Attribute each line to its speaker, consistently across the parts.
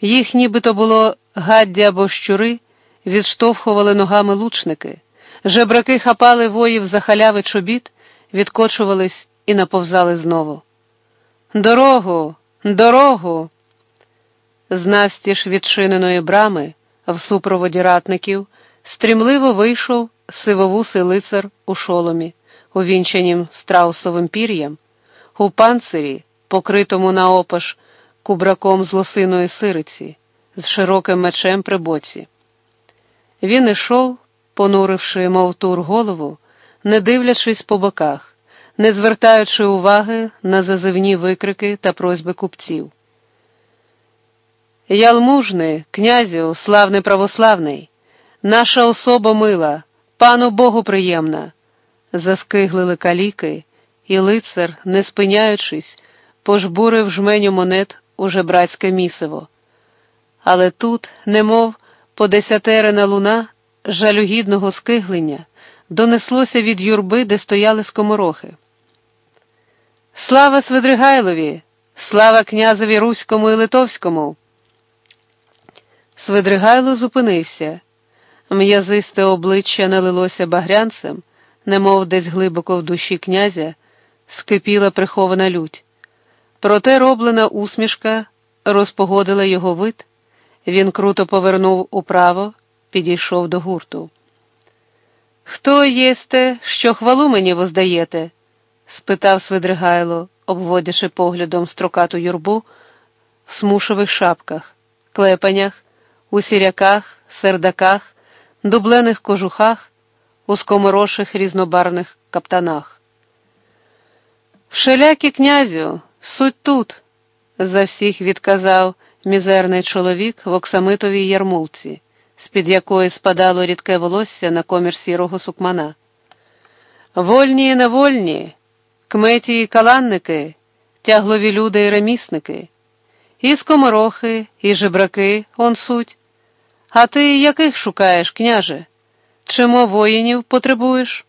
Speaker 1: Їх нібито було гадді або щури, відштовхували ногами лучники, жебраки хапали воїв за халяви чобіт, відкочувались і наповзали знову. Дорогу, дорогу! З навстіж відчиненої брами, в супроводі ратників, стрімливо вийшов сивовусий лицар у шоломі, увінчанім страусовим пір'ям, у панцирі, покритому наопаш кубраком з лосиної сириці, з широким мечем при боці. Він ішов, понуривши, мов тур голову, не дивлячись по боках, не звертаючи уваги на зазивні викрики та просьби купців. Ялмужний, князю, славний православний, наша особа мила, пану Богу приємна, заскиглили каліки, і лицар, не спиняючись, пожбурив жменю монет у жебрацьке місиво. Але тут, немов подесятерена луна жалюгідного скиглення, донеслося від юрби, де стояли скоморохи. Слава Свидригайлові! Слава князеві Руському і Литовському! Свидригайло зупинився. М'язисте обличчя налилося багрянцем, немов десь глибоко в душі князя, скипіла прихована лють. Проте роблена усмішка розпогодила його вид, він круто повернув управо, підійшов до гурту. Хто єсте, що хвалу мені воздаєте? спитав Свидригайло, обводячи поглядом строкату юрбу в смушових шапках, клепанях, у сіряках, сердаках, дублених кожухах, у скомороших різнобарвних каптанах. Вшелякі князю, суть тут, за всіх відказав мізерний чоловік в оксамитовій ярмулці, з-під якої спадало рідке волосся на комір сірого сукмана. Вольні і невольні, кметі і каланники, тяглові люди і ремісники, і скоморохи, і жебраки, он суть. А ти яких шукаєш, княже? Чимо воїнів потребуєш?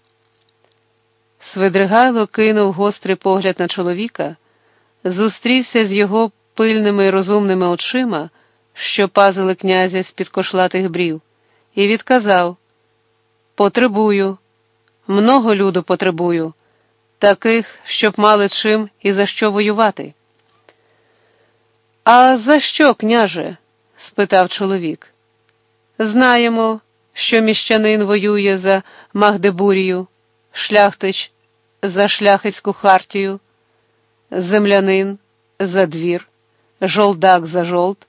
Speaker 1: Свидригайло кинув гострий погляд на чоловіка, зустрівся з його пильними і розумними очима, що пазили князя з під кошлатих брів, і відказав: Потребую, много люду потребую, таких, щоб мали чим і за що воювати. А за що, княже? спитав чоловік. Знаємо, що міщанин воює за Магдебурію, шляхтич за шляхетську хартію, землянин за двір, жолдак за жолд.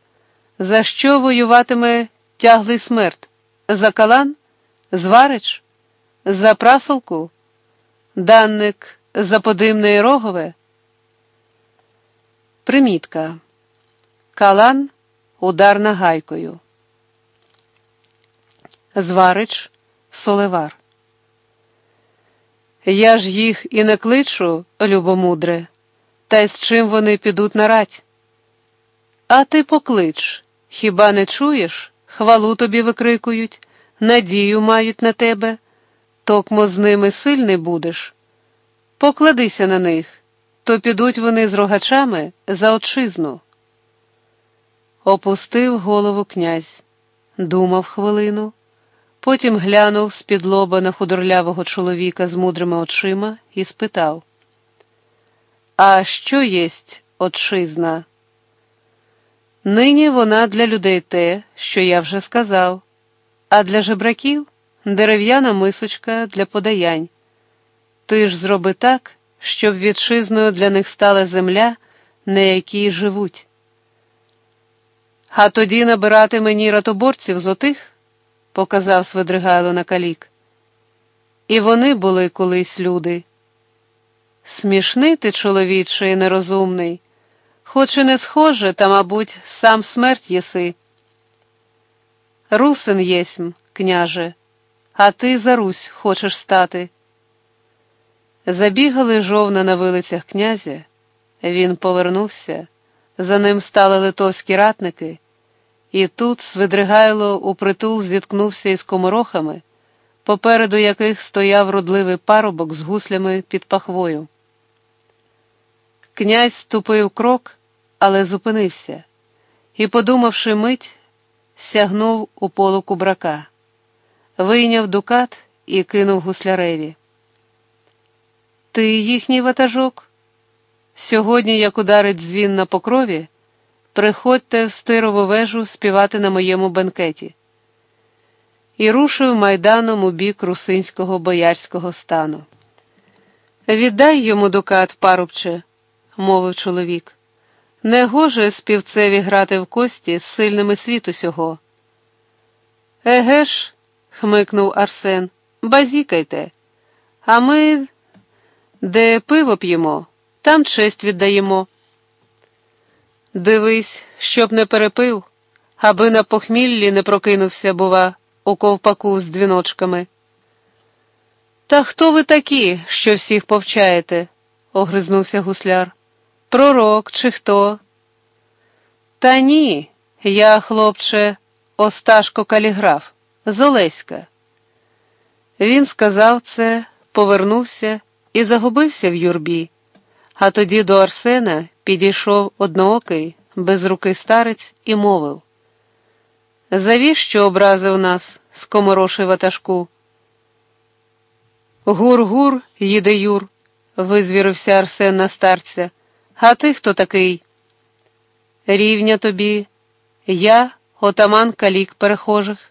Speaker 1: За що воюватиме тяглий смерть? За калан? Зварич? За прасолку? Данник за подимне і рогове? Примітка. Калан удар нагайкою. Зварич Солевар. Я ж їх і не кличу, любомудре, та й з чим вони підуть на рать. А ти поклич, хіба не чуєш? Хвалу тобі викрикують, надію мають на тебе, токмо з ними сильний будеш. Покладися на них, то підуть вони з рогачами за отчизну. Опустив голову князь, думав хвилину. Потім глянув з-під лоба на худорлявого чоловіка з мудрими очима і спитав: А що єсть отчизна? Нині вона для людей те, що я вже сказав, а для жебраків дерев'яна мисочка для подаянь. Ти ж зроби так, щоб вітчизною для них стала земля, на якій живуть. А тоді набирати мені ратоборців з отих показав Свидригайло на калік. І вони були колись люди. Смішний ти, чоловіче, і нерозумний, хоч і не схоже, та, мабуть, сам смерть єси. Русин єсмь, княже, а ти за Русь хочеш стати. Забігали жовна на вилицях князя, він повернувся, за ним стали литовські ратники. І тут Свидригайло упритул зіткнувся із коморохами, попереду яких стояв родливий парубок з гуслями під пахвою. Князь ступив крок, але зупинився, і, подумавши мить, сягнув у полу кубрака, вийняв дукат і кинув гусляреві. Ти їхній ватажок? Сьогодні, як ударить дзвін на покрові, приходьте в стирову вежу співати на моєму бенкеті. І рушив майданом у бік русинського боярського стану. Віддай йому дукат, парубче, мовив чоловік. Не гоже співцеві грати в кості з сильними світу сього. Еге ж, хмикнув Арсен, базікайте, а ми, де пиво п'ємо, там честь віддаємо. Дивись, щоб не перепив, аби на похміллі не прокинувся, бува, у ковпаку з дзвіночками. Та хто ви такі, що всіх повчаєте? огризнувся гусляр. Пророк, чи хто? Та ні, я, хлопче, Осташко каліграф, з Олеська. Він сказав це, повернувся і загубився в юрбі, а тоді до Арсена підійшов одноокий, без руки старець і мовив Завіщо образив нас, скомороший ватажку? Гур-гур, їде Юр, визвірився Арсен на старця. А ти хто такий? Рівня тобі, я, отаман калік перехожих.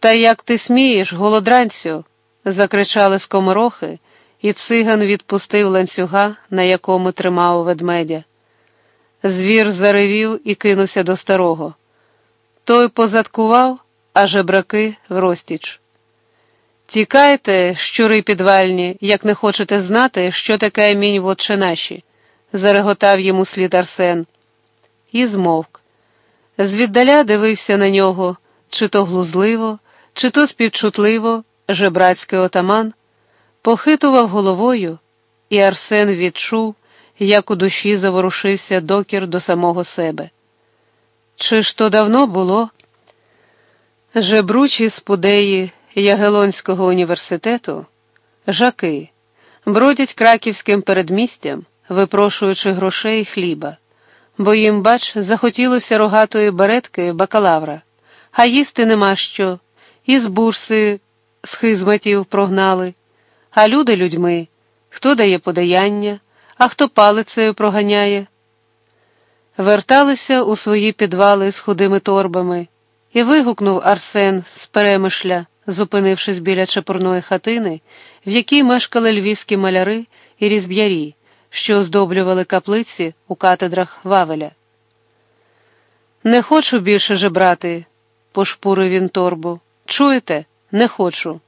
Speaker 1: Та як ти смієш, голодранцю? закричали скоморохи, і циган відпустив ланцюга, на якому тримав ведмедя. Звір заревів і кинувся до старого. Той позадкував, а жебраки в розтіч. Тікайте, щури підвальні, як не хочете знати, що таке мінь в отче наші, зареготав йому слід Арсен. І змовк. Звіддаля дивився на нього, чи то глузливо, чи то співчутливо, жебрацький отаман, похитував головою, і Арсен відчув, як у душі заворушився докір до самого себе. Чи ж то давно було? Жебручі спудеї Ягелонського університету, жаки, бродять краківським передмістям, випрошуючи грошей і хліба, бо їм, бач, захотілося рогатої беретки бакалавра, а їсти нема що, і з бурси схизматів прогнали, а люди людьми, хто дає подаяння, а хто палицею проганяє. Верталися у свої підвали з худими торбами, і вигукнув Арсен з перемишля зупинившись біля чепурної хатини, в якій мешкали львівські маляри і різб'ярі, що оздоблювали каплиці у катедрах Вавеля. Не хочу більше жебрати, пошпурив він торбу. Чуєте, не хочу.